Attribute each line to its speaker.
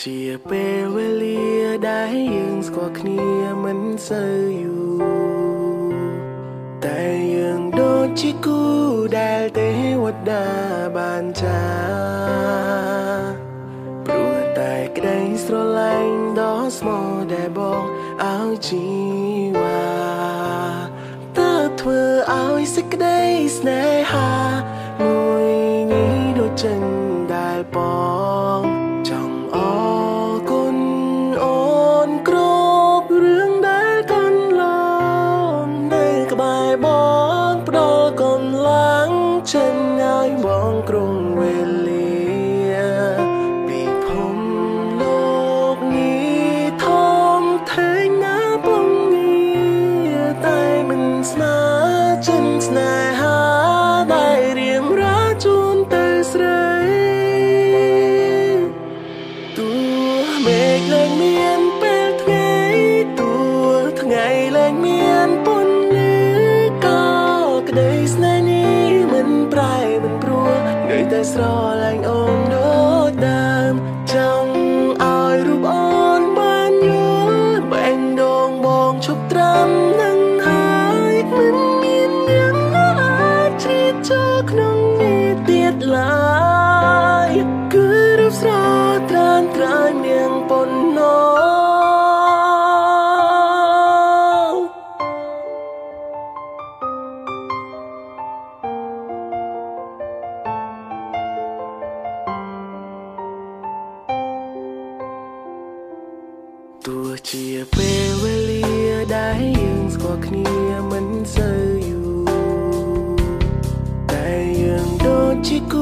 Speaker 1: ជាពេលវេលាដែលយើងស្គាល់គ្នាមិនសូវយូរតែយើងដូចជាគូដែលទេវតាបានចាព្រោះតែក្តីស្រឡាញ់ដ៏ស្មោះដែលបងឲ្យជីវ៉ាតើធ្វើឲ្យសេចក្តីស្នេហា ស្រឡាញ់អូនដូចដើមចង់ឲ្យរូបអូនបានយល់បែងដងបងជប់ត្រាំនឹងហើយមិនមានអ្នកណាអាចជ្រៀតចូលក្នុងនេះទៀតឡើយគឺរូបស្រស់ត្រានត្រាយមានប៉ុន ទោះជាពេលវេលាដែលយើងស្គាល់គ្នាមិនសូវយូរតែយើងដូចជាគូ